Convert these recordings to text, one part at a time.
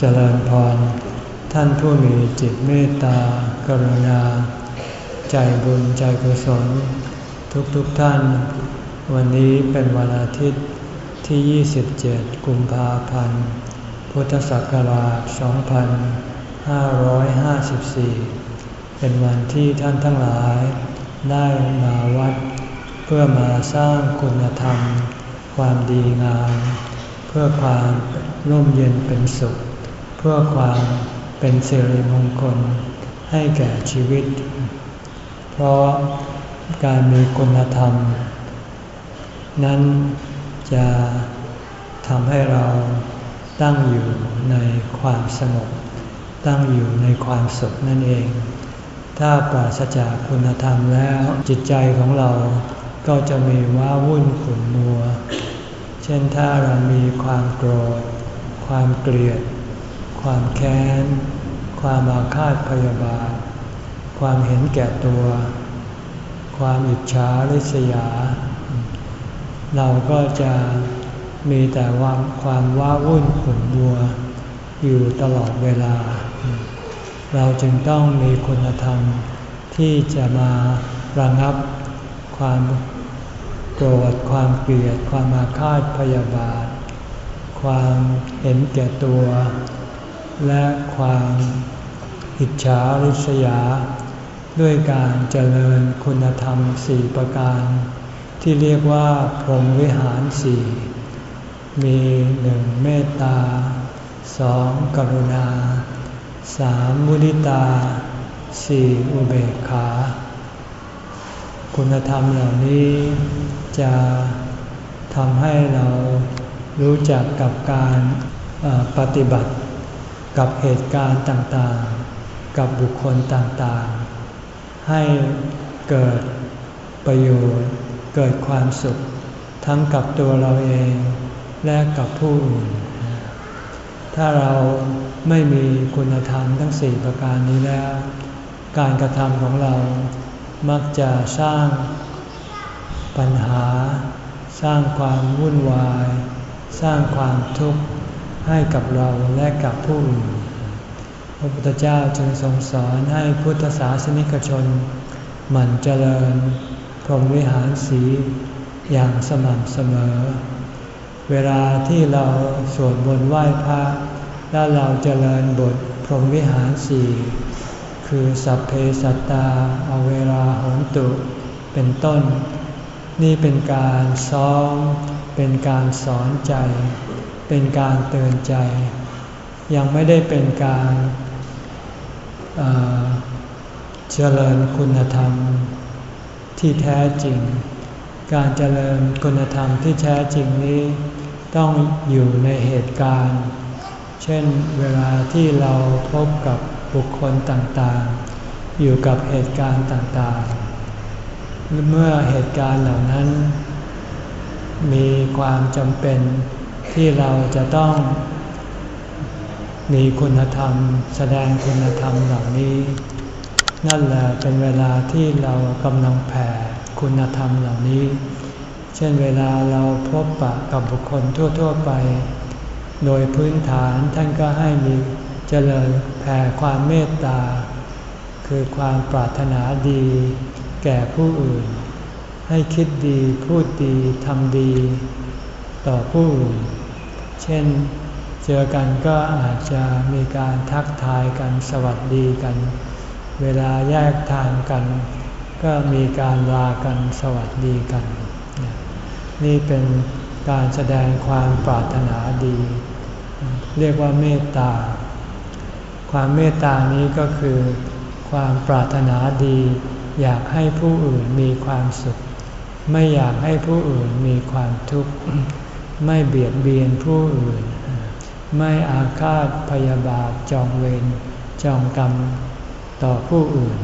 เจริญพร ท่านผู้มีจิตเมตตากรุณา ใจบุญใจกุศล ทุกๆทท่าน วันนี้เป็นวันอาทิตย์ที่ 27 กุมภาพันธ์ พุทธศักราช 2554 เป็นวันที่ท่านทั้งหลาย ได้มาวัด เพื่อมาสร้างคุณธรรม ความดีงาม เพื่อความร่มเย็นเป็นสุข เพื่อความเป็นสิริมงคลให้แก่ชีวิต เพราะการมีคุณธรรม นั้นจะทำให้เราตั้งอยู่ในความสงบตั้งอยู่ในความสุขนั่นเอง ถ้าปราศจากคุณธรรมแล้วจิตใจของเราก็จะมีว้าวุ่นขุ่นมัว เช่นถ้าเรามีความโกรธ ความเกลียด ความแค้น ความอาฆาตพยาบาท ความเห็นแก่ตัว ความอิจฉาริษยา เราก็จะมีแต่วามความว้าวุ่นขุ่นบัว อยู่ตลอดเวลา เราจึงต้องมีคุณธรรมที่จะมาระงับความโกรธความเกลียด ความอาฆาตพยาบาท ความเห็นแก่ตัว และความอิจฉาริษยา ด้วยการเจริญคุณธรรมสี่ประการ ที่เรียกว่าพรหมวิหารสี่มีหนึ่งเมตตาสองกรุณาสามมุนิตาสี่อุเบกขา คุณธรรมเหล่านี้จะทำให้เรารู้จักกับการปฏิบัติ กับเหตุการณ์ต่างๆ กับบุคคลต่างๆ ให้เกิดประโยชน์ เกิดความสุข ทั้งกับตัวเราเองและกับผู้อื่น ถ้าเราไม่มีคุณธรรมทั้งสี่ประการนี้แล้ว การกระทำของเรามักจะสร้างปัญหา สร้างความวุ่นวาย สร้างความทุกข์ ให้กับเราและกับผู้อื่น พระพุทธเจ้าจึงทรงสอนให้พุทธศาสนิกชน หมั่นเจริญ พรหมวิหารสีอย่างสม่ำเสมอ เวลาที่เราสวดบนไหว้พระแล้วเราเจริญบทพรหมวิหารสีคือสัพเพสัตตาอเวลาหงตุ เป็นต้น นี่เป็นการซ้อมเป็นการสอนใจ เป็นการเตือนใจ ยังไม่ได้เป็นการเจริญคุณธรรมที่แท้จริง การเจริญคุณธรรมที่แท้จริงนี้ ต้องอยู่ในเหตุการณ์ เช่นเวลาที่เราพบกับบุคคลต่างๆ อยู่กับเหตุการณ์ต่างๆ เมื่อเหตุการณ์เหล่านั้น มีความจำเป็น ที่เราจะต้องมีคุณธรรม แสดงคุณธรรมเหล่านี้ นั่นแหละเป็นเวลาที่เรากำลังแผ่คุณธรรมเหล่านี้ เช่นเวลาเราพบปะกับบุคคลทั่ว ๆไป โดยพื้นฐานท่านก็ให้มีเจริญแผ่ความเมตตา คือความปรารถนาดี แก่ผู้อื่น ให้คิดดีพูดดีทำดี ต่อผู้อื่น เช่น เจอกันก็อาจจะมีการทักทายกันสวัสดีกัน เวลาแยกทางกัน ก็มีการลากันสวัสดีกัน นี่เป็นการแสดงความปรารถนาดี เรียกว่าเมตตา ความเมตตานี้ก็คือความปรารถนาดี อยากให้ผู้อื่นมีความสุข ไม่อยากให้ผู้อื่นมีความทุกข์ ไม่เบียดเบียนผู้อื่น ไม่อาฆาตพยาบาทจองเวรจองกรรมต่อผู้อื่น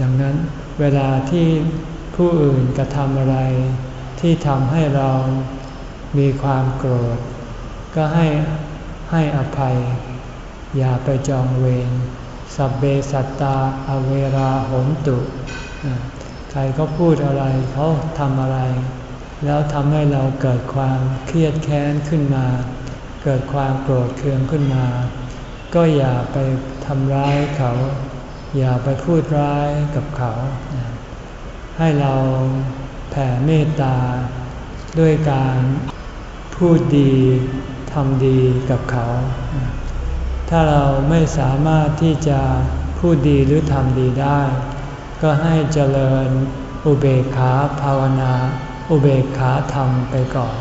ดังนั้นเวลาที่ผู้อื่นกระทำอะไร ที่ทำให้เรามีความโกรธ ก็ให้ให้อภัย อย่าไปจองเวรสับเบสัตตาอเวราหนตุ ใครก็พูดอะไรเขาทำอะไร แล้วทำให้เราเกิดความเครียดแค้นขึ้นมา เกิดความโกรธเคืองขึ้นมา ก็อย่าไปทำร้ายเขา อย่าไปพูดร้ายกับเขา ให้เราแผ่เมตตา ด้วยการพูดดีทำดีกับเขา ถ้าเราไม่สามารถที่จะพูดดีหรือทำดีได้ ก็ให้เจริญอุเบกขาภาวนา อุเบกขาธรรมไปก่อน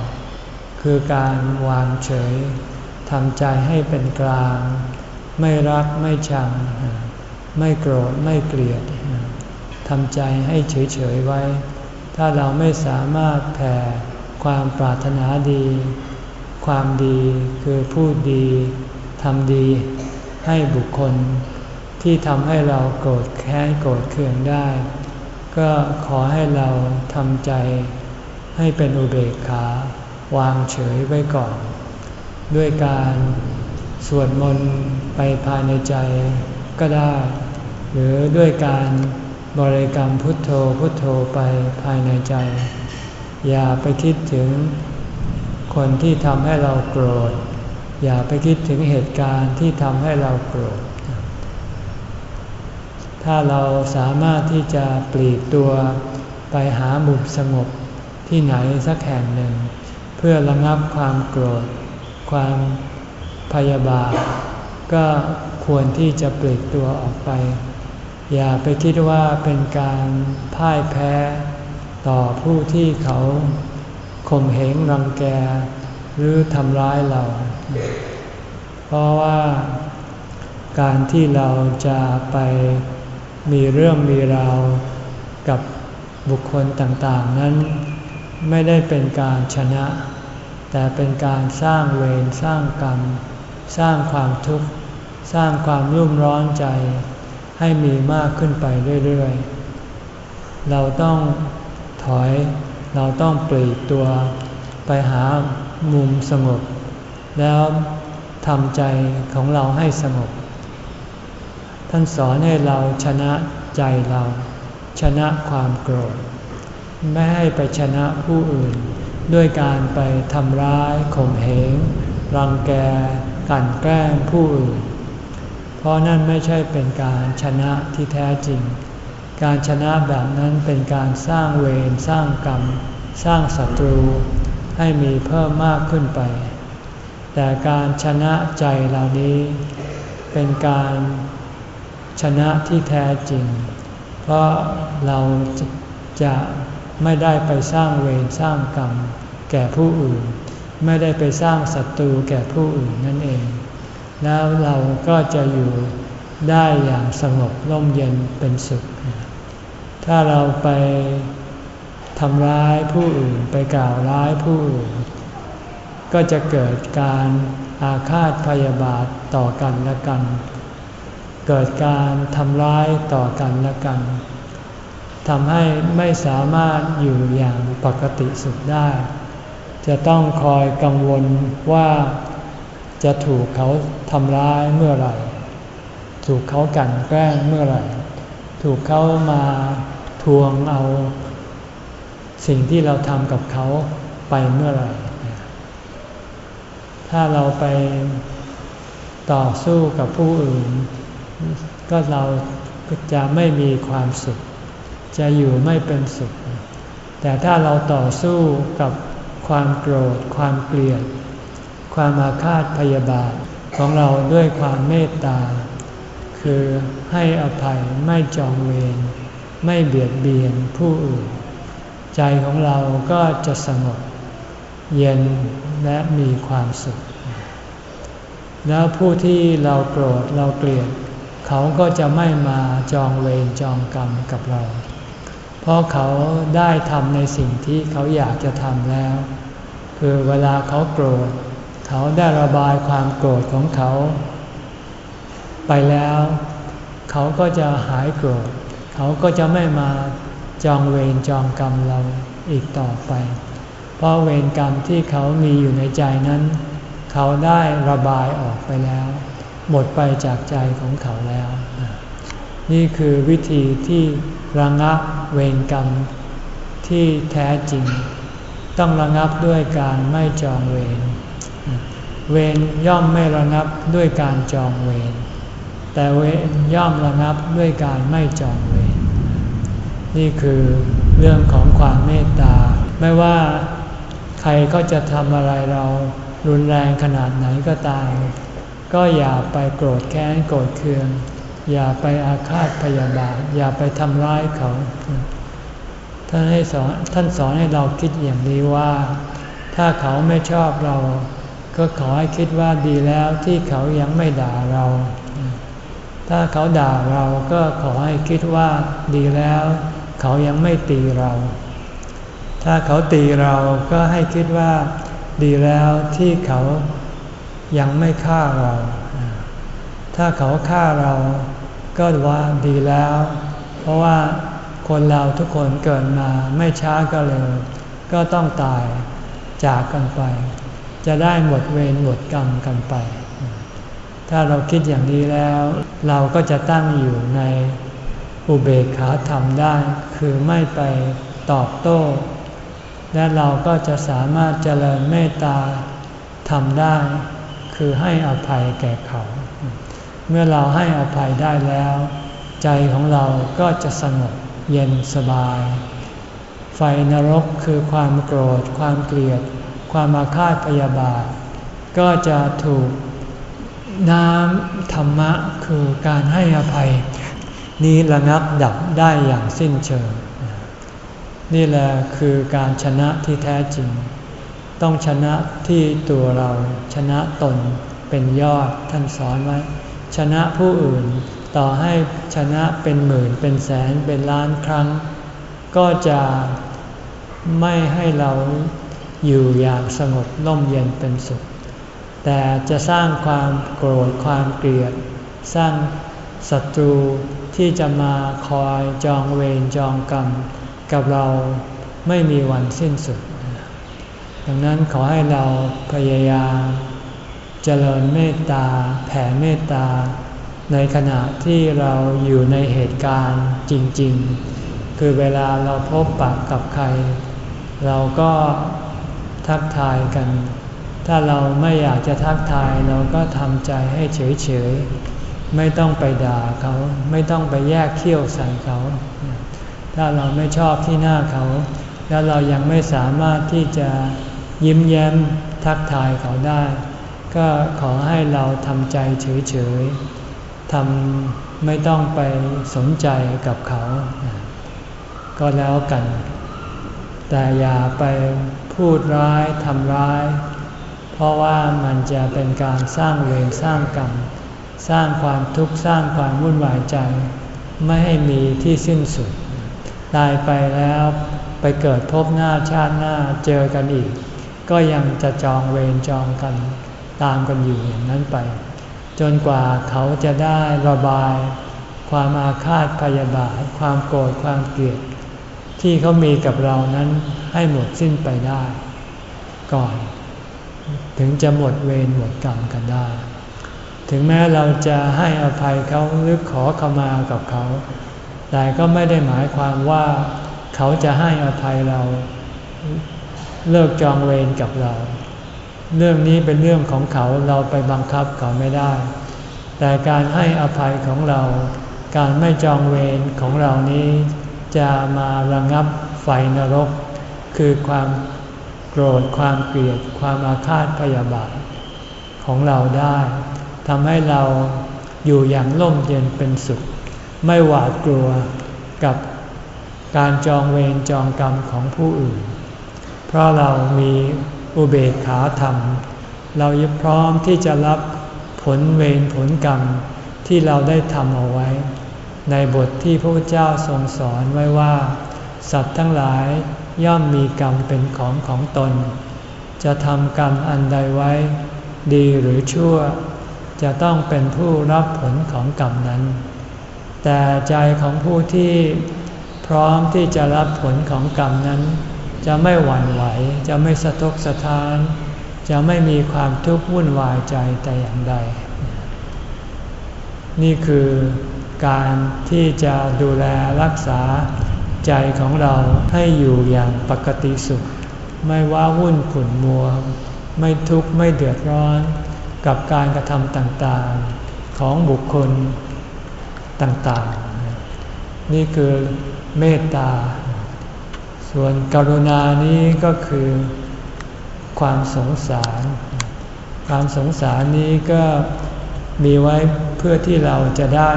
คือการวางเฉยทำใจให้เป็นกลาง ไม่รักไม่ชัง ไม่โกรธไม่เกลียดทำใจให้เฉยๆไว้ ถ้าเราไม่สามารถแผ่ความปรารถนาดี ความดีคือพูดดีทำดีให้บุคคล ที่ทำให้เราโกรธแค้นโกรธเคืองได้ ก็ขอให้เราทำใจ ให้เป็นอุเบกขาวางเฉยไว้ก่อน ด้วยการสวดมนต์ไปภายในใจก็ได้ หรือด้วยการบริกรรมพุทโธพุทโธไปภายในใจ อย่าไปคิดถึงคนที่ทำให้เราโกรธ อย่าไปคิดถึงเหตุการณ์ที่ทำให้เราโกรธ ถ้าเราสามารถที่จะปลีกตัวไปหามุมสงบ ที่ไหนสักแห่งหนึ่ง เพื่อระงับความโกรธ ความพยาบาท ก็ควรที่จะปลีกตัวออกไป อย่าไปคิดว่าเป็นการพ่ายแพ้ต่อผู้ที่เขาข่มเหงรังแก หรือทำร้ายเรา เพราะว่าการที่เราจะไปมีเรื่องมีราวกับบุคคลต่างๆ นั้น ไม่ได้เป็นการชนะ แต่เป็นการสร้างเวรสร้างกรรม สร้างความทุกข์ สร้างความรุ่มร้อนใจ ให้มีมากขึ้นไปเรื่อยๆ เราต้องถอย เราต้องปลีกตัว ไปหามุมสงบ แล้วทำใจของเราให้สงบ ท่านสอนให้เราชนะใจเรา ชนะความโกรธ ไม่ให้ไปชนะผู้อื่น ด้วยการไปทำร้ายข่มเหงรังแกกันแกล้งผู้อื่น เพราะนั่นไม่ใช่เป็นการชนะที่แท้จริง การชนะแบบนั้นเป็นการสร้างเวรสร้างกรรม สร้างศัตรูให้มีเพิ่มมากขึ้นไป แต่การชนะใจเหล่านี้ เป็นการชนะที่แท้จริง เพราะเราจะ ไม่ได้ไปสร้างเวรสร้างกรรม แก่ผู้อื่น ไม่ได้ไปสร้างศัตรูแก่ผู้อื่นนั่นเอง แล้วเราก็จะอยู่ได้อย่างสงบร่มเย็นเป็นสุข ถ้าเราไปทำร้ายผู้อื่นไปกล่าวร้ายผู้อื่น ก็จะเกิดการอาฆาตพยาบาทต่อกันและกัน เกิดการทำร้ายต่อกันและกัน ทำให้ไม่สามารถอยู่อย่างปกติสุขได้ จะต้องคอยกังวลว่าจะถูกเขาทำร้ายเมื่อไหร่ ถูกเขากันแกล้งเมื่อไหร่ ถูกเขามาทวงเอา สิ่งที่เราทำกับเขาไปเมื่อไหร่ ถ้าเราไปต่อสู้กับผู้อื่น ก็เราจะไม่มีความสุข จะอยู่ไม่เป็นสุข แต่ถ้าเราต่อสู้กับความโกรธ ความเกลียด ความอาฆาตพยาบาทของเราด้วยความเมตตา คือให้อภัยไม่จองเวรไม่เบียดเบียนผู้อื่น ใจของเราก็จะสงบเย็นและมีความสุข แล้วผู้ที่เราโกรธเราเกลียด เขาก็จะไม่มาจองเวรจองกรรมกับเรา เพราะเขาได้ทำในสิ่งที่เขาอยากจะทำแล้ว คือเวลาเขาโกรธ เขาได้ระบายความโกรธของเขา ไปแล้ว เขาก็จะหายโกรธ เขาก็จะไม่มาจองเวรจองกรรมเราอีกต่อไป เพราะเวรกรรมที่เขามีอยู่ในใจนั้น เขาได้ระบายออกไปแล้ว หมดไปจากใจของเขาแล้ว นี่คือวิธีที่ ระงับเวรกรรมที่แท้จริง ต้องระงับด้วยการไม่จองเวรเวรย่อมไม่ระงับด้วยการจองเวรแต่เวรย่อมระงับด้วยการไม่จองเวรนี่คือเรื่องของความเมตตา ไม่ว่าใครก็จะทำอะไรเรารุนแรงขนาดไหนก็ตาม ก็อย่าไปโกรธแค้นโกรธเคือง อย่าไปอาฆาตพยาบาท อย่าไปทำร้ายเขา ท่านให้สอนท่านสอนให้เราคิดอย่างนี้ว่า ถ้าเขาไม่ชอบเรา ก็ขอให้คิดว่าดีแล้วที่เขายังไม่ด่าเรา ถ้าเขาด่าเราก็ขอให้คิดว่าดีแล้ว เขายังไม่ตีเรา ถ้าเขาตีเราก็ให้คิดว่าดีแล้วที่เขายังไม่ฆ่าเรา ถ้าเขาฆ่าเรา ก็ว่าดีแล้ว เพราะว่าคนเราทุกคนเกิดมาไม่ช้าก็เร็ว ก็ต้องตายจากกันไป จะได้หมดเวรหมดกรรมกันไป ถ้าเราคิดอย่างนี้แล้ว เราก็จะตั้งอยู่ในอุเบกขาธรรมได้ คือไม่ไปตอบโต้ และเราก็จะสามารถเจริญเมตตาทำได้ คือให้อภัยแก่เขา เมื่อเราให้อภัยได้แล้ว ใจของเราก็จะสงบเย็นสบาย ไฟนรกคือความโกรธ ความเกลียด ความอาฆาตพยาบาท ก็จะถูกน้ำธรรมะคือการให้อภัย นี้ระงับดับได้อย่างสิ้นเชิง นี่แหละคือการชนะที่แท้จริง ต้องชนะที่ตัวเราชนะตนเป็นยอดท่านสอนไว้ ชนะผู้อื่นต่อให้ชนะเป็นหมื่นเป็นแสนเป็นล้านครั้ง ก็จะไม่ให้เราอยู่อย่างสงบร่มเย็นเป็นสุข แต่จะสร้างความโกรธความเกลียด สร้างศัตรูที่จะมาคอยจองเวรจองกรรม กับเราไม่มีวันสิ้นสุด ดังนั้นขอให้เราพยายาม เจริญเมตตาแผ่เมตตา ในขณะที่เราอยู่ในเหตุการณ์จริง ๆ คือเวลาเราพบปะกับใคร เราก็ทักทายกัน ถ้าเราไม่อยากจะทักทายเราก็ทำใจให้เฉยๆ ไม่ต้องไปด่าเขา ไม่ต้องไปแยกเขี้ยวใส่เขา ถ้าเราไม่ชอบที่หน้าเขา แล้วเรายังไม่สามารถที่จะยิ้มแย้มทักทายเขาได้ ก็ขอให้เราทำใจเฉยๆทำไม่ต้องไปสนใจกับเขา ก็แล้วกัน แต่อย่าไปพูดร้ายทำร้าย เพราะว่ามันจะเป็นการสร้างเวรสร้างกรรม สร้างความทุกข์สร้างความวุ่นวายใจ ไม่ให้มีที่สิ้นสุด ตายไปแล้วไปเกิดพบหน้าชาติหน้าเจอกันอีก ก็ยังจะจองเวรจองกัน ตามกันอยู่อย่างนั้นไป จนกว่าเขาจะได้ระบาย ความอาฆาตพยาบาท ความโกรธความเกลียดที่เขามีกับเรานั้นให้หมดสิ้นไปได้ ก่อน ถึงจะหมดเวรหมดกรรมกันได้ ถึงแม้เราจะให้อภัยเขาหรือขอขมากับเขา แต่ก็ไม่ได้หมายความว่าเขาจะให้อภัยเรา เลิกจองเวรกับเรา เรื่องนี้เป็นเรื่องของเขาเราไปบังคับเขาไม่ได้ แต่การให้อภัยของเรา การไม่จองเวรของเรานี้จะมาระงับไฟนรก คือความโกรธความเกลียดความอาฆาตพยาบาทของเราได้ทำให้เราอยู่อย่างร่มเย็นเป็นสุข ไม่หวาดกลัวกับการจองเวรจองกรรมของผู้อื่น เพราะเรามี อุเบกขาธรรม เราพร้อมที่จะรับผลเวรผลกรรมที่เราได้ทำเอาไว้ ในบทที่พระพุทธเจ้าทรงสอนไว้ว่า สัตว์ทั้งหลายย่อมมีกรรมเป็นของของตน จะทำกรรมอันใดไว้ ดีหรือชั่ว จะต้องเป็นผู้รับผลของกรรมนั้น แต่ใจของผู้ที่พร้อมที่จะรับผลของกรรมนั้น จะไม่หวั่นไหว จะไม่สะทกสะท้าน จะไม่มีความทุกข์วุ่นวายใจแต่อย่างใด นี่คือการที่จะดูแลรักษาใจของเราให้อยู่อย่างปกติสุข ไม่ว่าวุ่นขุ่นมัวไไม่ทุกข์ไม่เดือดร้อน กับการกระทำต่างๆของบุคคลต่างๆ นี่คือเมตตา ส่วนกรุณานี้ก็คือความสงสาร ความสงสารนี้ก็มีไว้เพื่อที่เราจะได้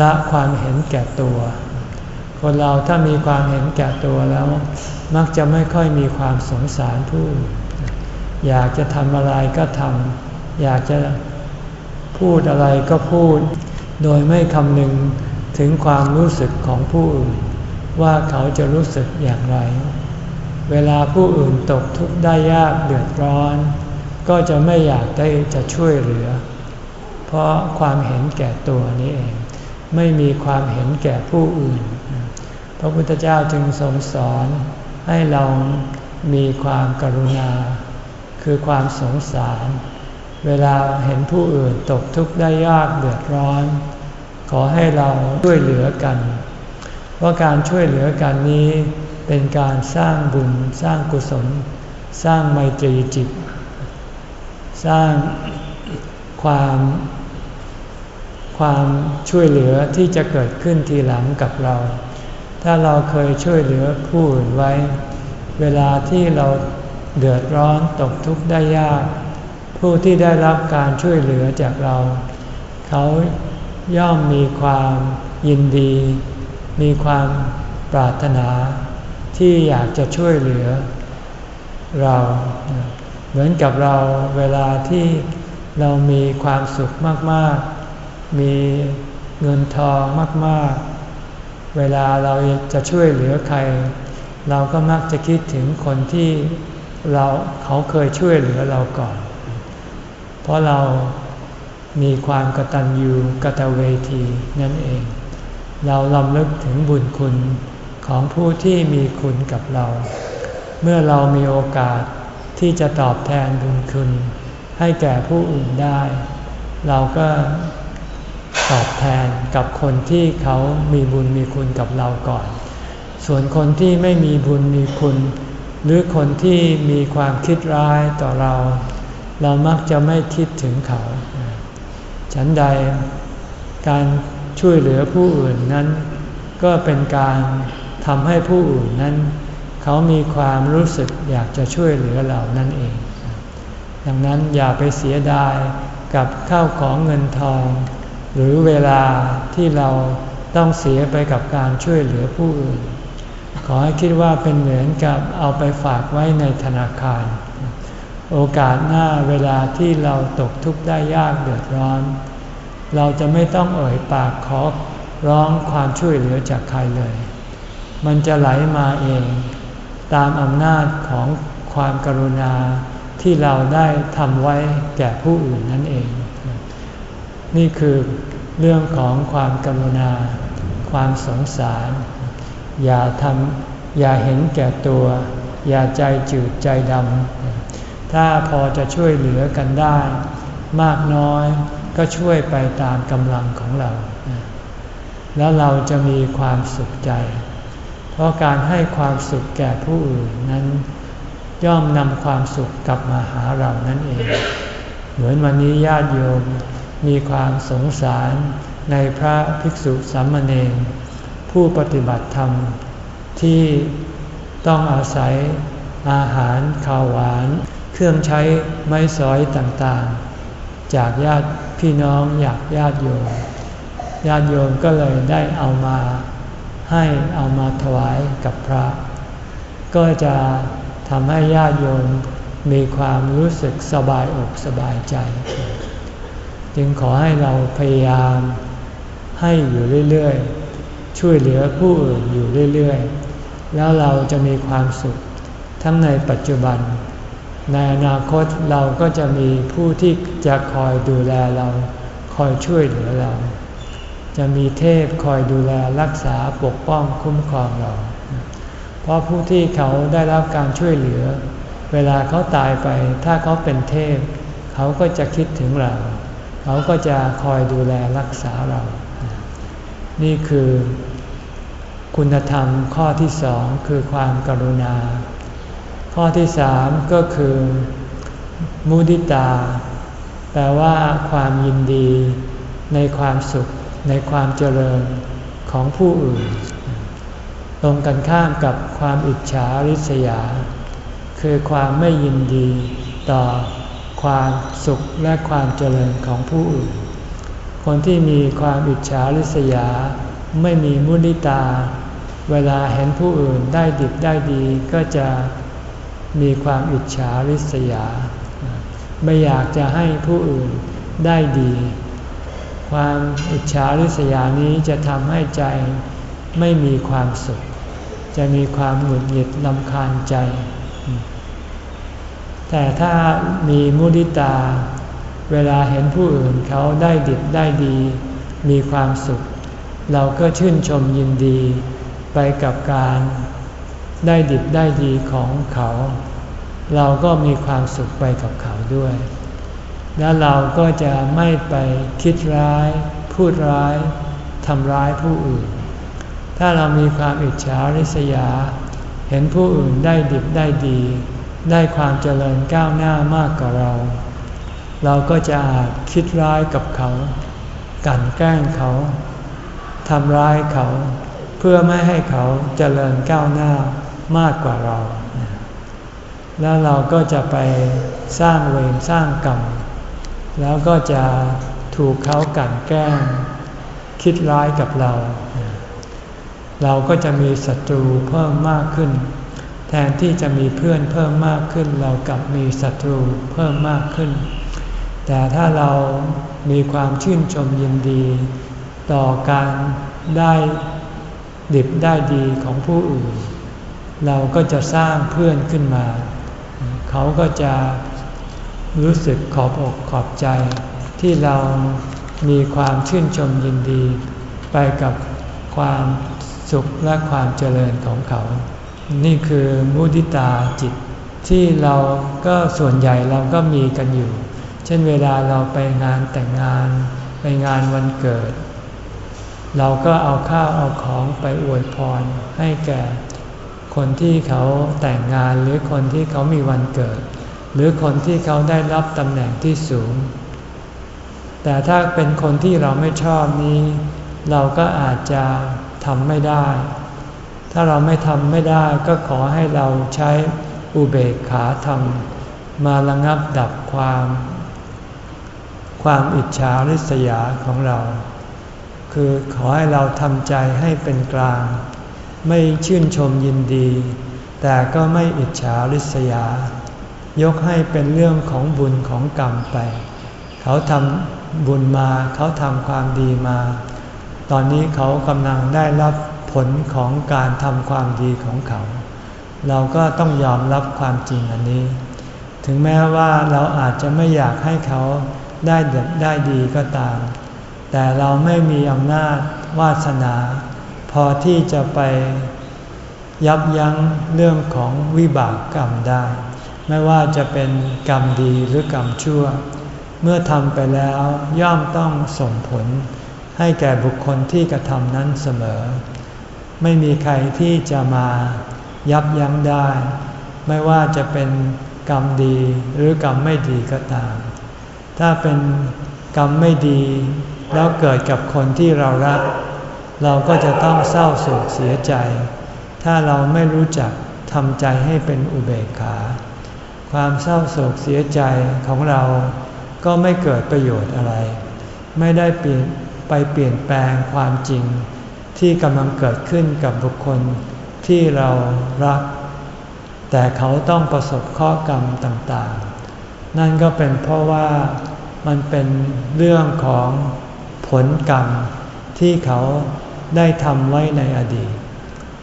ละความเห็นแก่ตัว คนเราถ้ามีความเห็นแก่ตัวแล้ว มักจะไม่ค่อยมีความสงสารผู้อยากจะทำอะไรก็ทำอยากจะพูดอะไรก็พูด โดยไม่คำนึงถึงความรู้สึกของผู้อื่น ว่าเขาจะรู้สึกอย่างไร เวลาผู้อื่นตกทุกข์ได้ยากเดือดร้อน ก็จะไม่อยากได้จะช่วยเหลือ เพราะความเห็นแก่ตัวนี้เอง ไม่มีความเห็นแก่ผู้อื่น พระพุทธเจ้าจึงทรงสอนให้เรามีความกรุณา คือความสงสาร เวลาเห็นผู้อื่นตกทุกข์ได้ยากเดือดร้อน ขอให้เราช่วยเหลือกัน เพราะการช่วยเหลือกันนี้เป็นการสร้างบุญสร้างกุศล สร้างไมตรีจิต สร้างความความช่วยเหลือที่จะเกิดขึ้นทีหลังกับเรา ถ้าเราเคยช่วยเหลือผู้อื่นไว้ เวลาที่เราเดือดร้อนตกทุกข์ได้ยาก ผู้ที่ได้รับการช่วยเหลือจากเรา เขาย่อมมีความยินดี มีความปรารถนาที่อยากจะช่วยเหลือเราเหมือนกับเราเวลาที่เรามีความสุขมาก ๆ มีเงินทองมาก ๆ เวลาเราจะช่วยเหลือใคร เราก็มักจะคิดถึงคนที่เราเขาเคยช่วยเหลือเราก่อน เพราะเรามีความกตัญญูกตเวทีนั่นเอง เราลำลึกถึงบุญคุณของผู้ที่มีคุณกับเรา เมื่อเรามีโอกาสที่จะตอบแทนบุญคุณ ให้แก่ผู้อื่นได้ เราก็ตอบแทนกับคนที่เขามีบุญมีคุณกับเราก่อน ส่วนคนที่ไม่มีบุญมีคุณ หรือคนที่มีความคิดร้ายต่อเรา เรามักจะไม่คิดถึงเขา ฉันใดการ ช่วยเหลือผู้อื่นนั้น ก็เป็นการทำให้ผู้อื่นนั้น เขามีความรู้สึกอยากจะช่วยเหลือเรานั่นเอง ดังนั้นอย่าไปเสียดายกับข้าวของเงินทอง หรือเวลาที่เราต้องเสียไปกับการช่วยเหลือผู้อื่น ขอให้คิดว่าเป็นเหมือนกับเอาไปฝากไว้ในธนาคาร โอกาสหน้าเวลาที่เราตกทุกข์ได้ยากเดือดร้อน เราจะไม่ต้องเอ่ยปากขอร้องความช่วยเหลือจากใครเลย มันจะไหลมาเอง ตามอำนาจของความกรุณาที่เราได้ทำไว้แก่ผู้อื่นนั่นเอง นี่คือเรื่องของความกรุณา ความสงสาร อย่าทำอย่าเห็นแก่ตัว อย่าใจจืดใจดำถ้าพอจะช่วยเหลือกันได้ มากน้อย ก็ช่วยไปตามกำลังของเรา แล้วเราจะมีความสุขใจ เพราะการให้ความสุขแก่ผู้อื่นนั้นย่อมนำความสุขกลับมาหาเรานั่นเอง เหมือนวันนี้ญาติโยมมีความสงสารในพระภิกษุสามเณรผู้ปฏิบัติธรรมที่ต้องอาศัยอาหารข้าวหวาน เครื่องใช้ไม้สอยต่างๆ จากญาติ พี่น้องอยากญาติโยม ญาติโยมก็เลยได้เอามาให้เอามาถวายกับพระ ก็จะทำให้ญาติโยมมีความรู้สึกสบายอกสบายใจ จึงขอให้เราพยายามให้อยู่เรื่อยๆ ช่วยเหลือผู้อื่นอยู่เรื่อยๆ แล้วเราจะมีความสุขทั้งในปัจจุบัน ในอนาคตเราก็จะมีผู้ที่จะคอยดูแลเราคอยช่วยเหลือเรา จะมีเทพคอยดูแลรักษาปกป้องคุ้มครองเรา เพราะผู้ที่เขาได้รับการช่วยเหลือ เวลาเขาตายไปถ้าเขาเป็นเทพ เขาก็จะคิดถึงเรา เขาก็จะคอยดูแลรักษาเรา นี่คือ คุณธรรมข้อที่สองคือความกรุณา ข้อที่สามก็คือมุดิตา แปลว่าความยินดี ในความสุข ในความเจริญของผู้อื่น ตรงกันข้ามกับความอิจฉาริษยา คือความไม่ยินดีต่อความสุขและความเจริญของผู้อื่น คนที่มีความอิจฉาริษยา ไม่มีมุนิตา เวลาเห็นผู้อื่นได้ดิบได้ดีก็จะ มีความอิจฉาริษยา ไม่อยากจะให้ผู้อื่นได้ดี ความอิจฉาริษยานี้จะทำให้ใจไม่มีความสุข จะมีความหงุดหงิดลำคาญใจ แต่ถ้ามีมุดิตา เวลาเห็นผู้อื่นเขาได้ดิบได้ดี มีความสุข เราก็ชื่นชมยินดีไปกับการ ได้ดิบได้ดีของเขา เราก็มีความสุขไปกับเขาด้วย แล้วเราก็จะไม่ไปคิดร้าย พูดร้ายทำร้ายผู้อื่น ถ้าเรามีความอิจฉาริษยา เห็นผู้อื่นได้ดิบได้ดี ได้ความเจริญก้าวหน้ามากกว่าเรา เราก็จะอาจคิดร้ายกับเขา กันแกล้งเขาทำร้ายเขา เพื่อไม่ให้เขาเจริญก้าวหน้า มากกว่าเรา แล้วเราก็จะไปสร้างเวรสร้างกรรม แล้วก็จะถูกเขากันแกล้ง คิดร้ายกับเรา เราก็จะมีศัตรูเพิ่มมากขึ้น แทนที่จะมีเพื่อนเพิ่มมากขึ้น เรากลับมีศัตรูเพิ่มมากขึ้น แต่ถ้าเรามีความชื่นชมยินดี ต่อการได้ดิบได้ดีของผู้อื่น เราก็จะสร้างเพื่อนขึ้นมา เขาก็จะรู้สึกขอบอกขอบใจ ที่เรามีความชื่นชมยินดี ไปกับความสุขและความเจริญของเขา นี่คือมุติตาจิต ที่เราก็ส่วนใหญ่เราก็มีกันอยู่ เช่นเวลาเราไปงานแต่งงาน ไปงานวันเกิด เราก็เอาข้าวเอาของไปอวยพรให้แก่ คนที่เขาแต่งงานหรือคนที่เขามีวันเกิด หรือคนที่เขาได้รับตำแหน่งที่สูง แต่ถ้าเป็นคนที่เราไม่ชอบนี้ เราก็อาจจะทำไม่ได้ ถ้าเราไม่ทำไม่ได้ก็ขอให้เราใช้อุเบกขาธรรม มาระงับดับความ ความอิจฉาริษยาของเรา คือขอให้เราทำใจให้เป็นกลาง ไม่ชื่นชมยินดี แต่ก็ไม่อิจฉาริษยา ยกให้เป็นเรื่องของบุญของกรรมไป เขาทำบุญมาเขาทำความดีมา ตอนนี้เขากำลังได้รับผลของการทำความดีของเขา เราก็ต้องยอมรับความจริงอันนี้ ถึงแม้ว่าเราอาจจะไม่อยากให้เขาได้เด็ดได้ดีก็ตาม แต่เราไม่มีอำนาจวาสนา พอที่จะไปยับยั้งเรื่องของวิบากกรรมได้ ไม่ว่าจะเป็นกรรมดีหรือกรรมชั่ว เมื่อทำไปแล้วย่อมต้องส่งผล ให้แก่บุคคลที่กระทำนั้นเสมอ ไม่มีใครที่จะมายับยั้งได้ ไม่ว่าจะเป็นกรรมดีหรือกรรมไม่ดีก็ตาม ถ้าเป็นกรรมไม่ดีแล้วเกิดกับคนที่เรารัก เราก็จะต้องเศร้าโศกเสียใจ ถ้าเราไม่รู้จักทำใจให้เป็นอุเบกขา ความเศร้าโศกเสียใจของเราก็ไม่เกิดประโยชน์อะไร ไม่ได้เปลี่ยนไปเปลี่ยนแปลงความจริง ที่กำลังเกิดขึ้นกับบุคคลที่เรารัก แต่เขาต้องประสบข้อกรรมต่างๆ นั่นก็เป็นเพราะว่ามันเป็นเรื่องของผลกรรมที่เขา ได้ทำไว้ในอดีต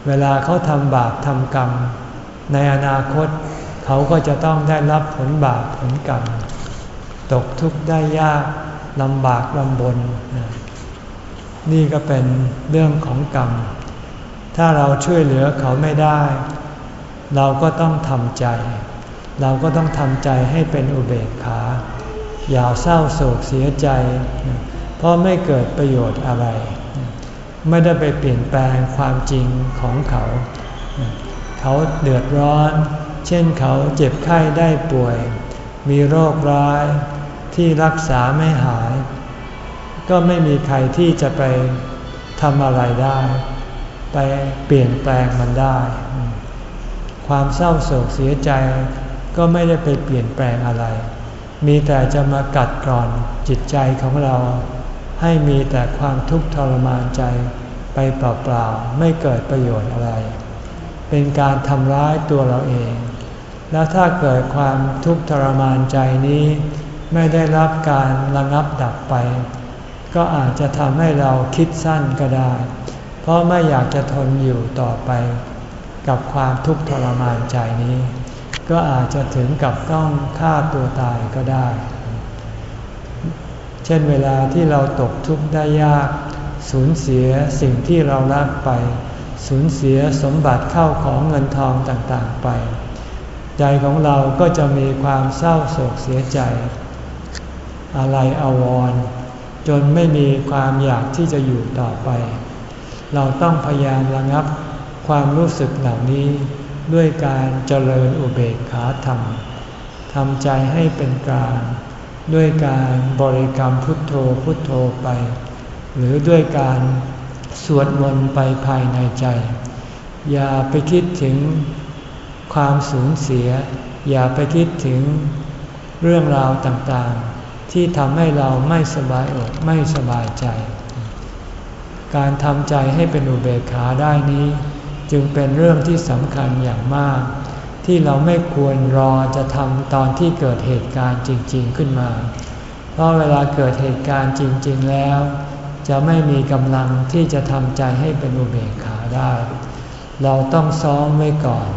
เวลาเขาทำบาปทำกรรม ในอนาคตเขาก็จะต้องได้รับผลบาปผลกรรม ตกทุกข์ได้ยากลำบากลำบน นี่ก็เป็นเรื่องของกรรม ถ้าเราช่วยเหลือเขาไม่ได้ เราก็ต้องทำใจ เราก็ต้องทำใจให้เป็นอุเบกขา อย่าเศร้าโศกเสียใจ เพราะไม่เกิดประโยชน์อะไร ไม่ได้ไปเปลี่ยนแปลงความจริงของเขา เขาเดือดร้อน เช่นเขาเจ็บไข้ได้ป่วย มีโรคร้ายที่รักษาไม่หาย ก็ไม่มีใครที่จะไปทำอะไรได้ ไปเปลี่ยนแปลงมันได้ ความเศร้าโศกเสียใจก็ไม่ได้ไปเปลี่ยนแปลงอะไร มีแต่จะมากัดกร่อนจิตใจของเรา ให้มีแต่ความทุกข์ทรมานใจไปเปล่าๆไม่เกิดประโยชน์อะไร เป็นการทำร้ายตัวเราเอง แล้วถ้าเกิดความทุกข์ทรมานใจนี้ไม่ได้รับการระงับดับไป ก็อาจจะทำให้เราคิดสั้นก็ได้ เพราะไม่อยากจะทนอยู่ต่อไป กับความทุกข์ทรมานใจนี้ ก็อาจจะถึงกับต้องฆ่าตัวตายก็ได้ ช่นเวลาที่เราตกทุกข์ได้ยาก สูญเสียสิ่งที่เรารักไป สูญเสียสมบัติเข้าของเงินทองต่างๆไป ใจของเราก็จะมีความเศร้าโศกเสียใจ อะไรอาวร จนไม่มีความอยากที่จะอยู่ต่อไป เราต้องพยายามระงับความรู้สึกเหล่านี้ด้วยการเจริญอุเบกขาธรรมทำใจให้เป็นกลาง ด้วยการบริกรรมพุทโธพุทโธไป หรือด้วยการสวดมนต์ไปภายในใจ อย่าไปคิดถึงความสูญเสีย อย่าไปคิดถึงเรื่องราวต่างๆ ที่ทำให้เราไม่สบายอกไม่สบายใจ การทำใจให้เป็นอุเบกขาได้นี้ จึงเป็นเรื่องที่สำคัญอย่างมาก ที่เราไม่ควรรอจะทำตอนที่เกิดเหตุการณ์จริง ๆขึ้นมา เพราะเวลาเกิดเหตุการณ์จริง ๆ แล้ว จะไม่มีกำลังที่จะทำใจให้เป็นอุเบกขาได้ เราต้องซ้อมไว้ก่อน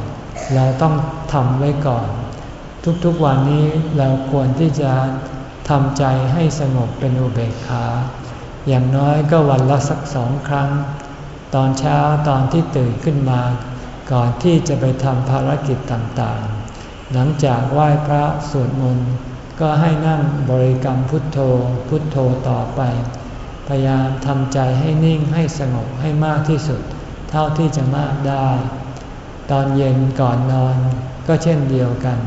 เราต้องทำไว้ก่อน ทุกๆวันนี้เราควรที่จะทำใจให้สงบเป็นอุเบกขา อย่างน้อยก็วันละสักสองครั้ง ตอนเช้าตอนที่ตื่นขึ้นมา ก่อนที่จะไปทำภารกิจต่างๆ หลังจากไหว้พระสวดมนต์ก็ให้นั่งบริกรรมพุทโธพุทโธต่อไป พยายามทำใจให้นิ่งให้สงบให้มากที่สุด เท่าที่จะมากได้ ตอนเย็นก่อนนอนก็เช่นเดียวกัน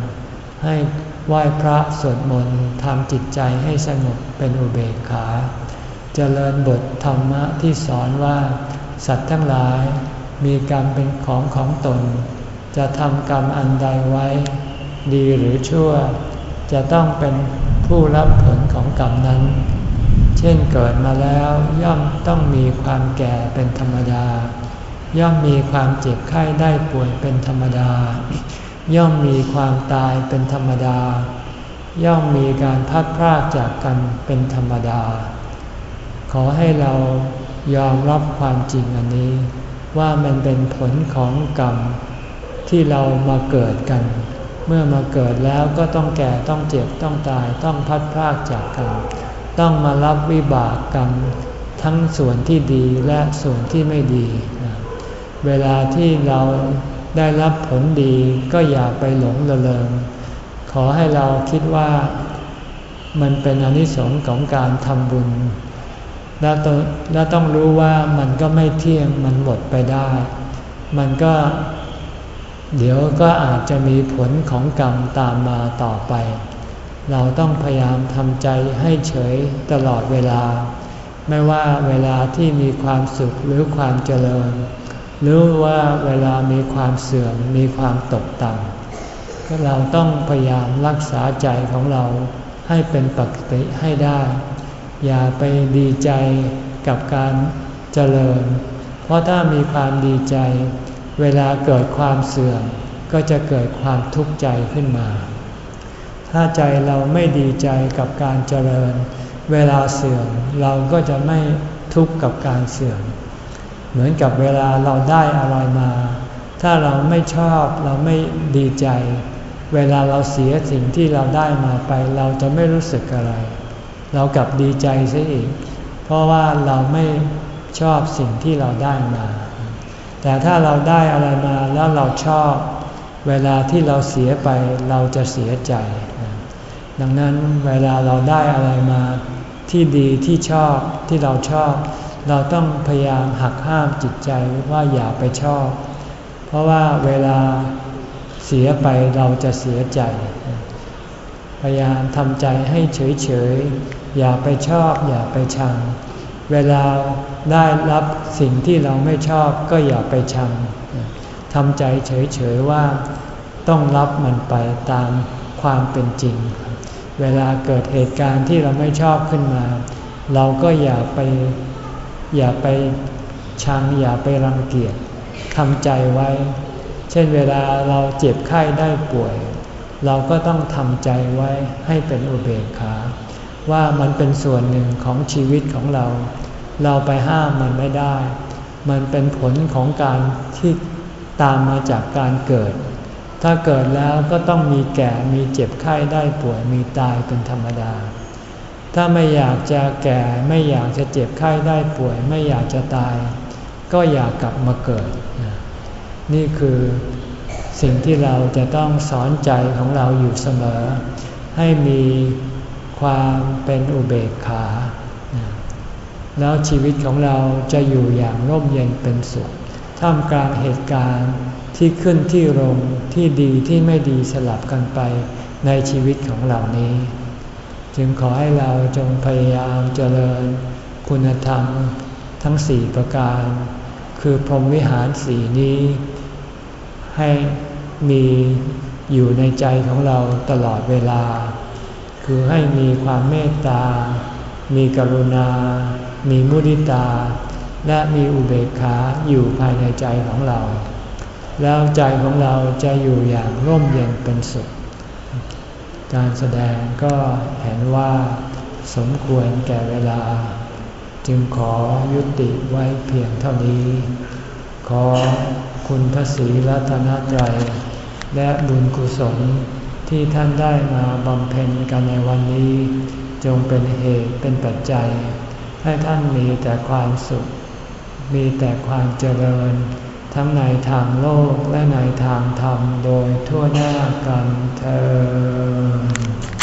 ให้ไหว้พระสวดมนต์ทำจิตใจให้สงบเป็นอุเบกขาจเจริญบทธรรมะที่สอนว่า สัตว์ทั้งหลาย มีกรรมเป็นของของตน จะทำกรรมอันใดไว้ ดีหรือชั่ว จะต้องเป็นผู้รับผลของกรรมนั้น เช่นเกิดมาแล้วย่อมต้องมีความแก่เป็นธรรมดา ย่อมมีความเจ็บไข้ได้ป่วยเป็นธรรมดา ย่อมมีความตายเป็นธรรมดา ย่อมมีการพัดพรากจากกันเป็นธรรมดา ขอให้เรายอมรับความจริงอันนี้ ว่ามันเป็นผลของกรรมที่เรามาเกิดกัน เมื่อมาเกิดแล้วก็ต้องแก่ต้องเจ็บต้องตายต้องพัดพรากจากกันต้องมารับวิบากกรรมทั้งส่วนที่ดีและส่วนที่ไม่ดี เวลาที่เราได้รับผลดีก็อย่าไปหลงระเริง ขอให้เราคิดว่ามันเป็นอนิสงส์ของการทำบุญ และต้องและต้องรู้ว่ามันก็ไม่เที่ยงมันหมดไปได้ มันก็ เดี๋ยวก็อาจจะมีผลของกรรมตามมาต่อไป เราต้องพยายามทำใจให้เฉยตลอดเวลา ไม่ว่าเวลาที่มีความสุขหรือความเจริญ หรือว่าเวลามีความเสื่อมมีความตกต่ำก็เราต้องพยายามรักษาใจของเราให้เป็นปกติให้ได้ อย่าไปดีใจกับการเจริญ เพราะถ้ามีความดีใจ เวลาเกิดความเสื่อม ก็จะเกิดความทุกข์ใจขึ้นมา ถ้าใจเราไม่ดีใจกับการเจริญ เวลาเสื่อมเราก็จะไม่ทุกข์กับการเสื่อม เหมือนกับเวลาเราได้อะไรมา ถ้าเราไม่ชอบเราไม่ดีใจ เวลาเราเสียสิ่งที่เราได้มาไป เราจะไม่รู้สึกอะไรเเรากลับดีใจซะอีก เพราะว่าเราไม่ชอบสิ่งที่เราได้มา แต่ถ้าเราได้อะไรมาแล้วเราชอบ เวลาที่เราเสียไปเราจะเสียใจ ดังนั้นเวลาเราได้อะไรมาที่ดีที่ชอบที่เราชอบ เราต้องพยายามหักห้ามจิตใจว่าอย่าไปชอบ เพราะว่าเวลาเสียไปเราจะเสียใจ พยายามทำใจให้เฉย อย่าไปชอบอย่าไปชัง เวลาได้รับสิ่งที่เราไม่ชอบก็อย่าไปชังทำใจเฉยๆว่าต้องรับมันไปตามความเป็นจริง เวลาเกิดเหตุการณ์ที่เราไม่ชอบขึ้นมา เราก็อย่าไปอย่าไปชังอย่าไปรังเกียจทำใจไว้ เช่นเวลาเราเจ็บไข้ได้ป่วย เราก็ต้องทำใจไว้ให้เป็นอุเบกขา ว่ามันเป็นส่วนหนึ่งของชีวิตของเรา เราไปห้ามมันไม่ได้ มันเป็นผลของการที่ตามมาจากการเกิด ถ้าเกิดแล้วก็ต้องมีแก่มีเจ็บไข้ได้ป่วยมีตายเป็นธรรมดา ถ้าไม่อยากจะแก่ไม่อยากจะเจ็บไข้ได้ป่วย ไม่อยากจะตาย ก็อยากกลับมาเกิด นี่คือสิ่งที่เราจะต้องสอนใจของเราอยู่เสมอ ให้มี ความเป็นอุเบกขา แล้วชีวิตของเราจะอยู่อย่างร่มเย็นเป็นสุข ท่ามกลางเหตุการณ์ที่ขึ้นที่ลงที่ดีที่ไม่ดีสลับกันไปในชีวิตของเหล่านี้ จึงขอให้เราจงพยายามเจริญคุณธรรมทั้งสี่ประการ คือพรหมวิหารสีนี้ ให้มีอยู่ในใจของเราตลอดเวลา คือให้มีความเมตตา มีกรุณา มีมุทิตา และมีอุเบกขาอยู่ภายในใจของเรา แล้วใจของเราจะอยู่อย่างร่มเย็นเป็นสุข การแสดงก็เห็นว่าสมควรแก่เวลา จึงขอยุติไว้เพียงเท่านี้ ขอคุณพระศรีรัตนตรัยและบุญกุศล ที่ท่านได้มาบำเพ็ญกันในวันนี้ จงเป็นเหตุเป็นปัจจัย ให้ท่านมีแต่ความสุข มีแต่ความเจริญ ทั้งในทางโลกและในทางธรรมโดยทั่วหน้ากันเธอ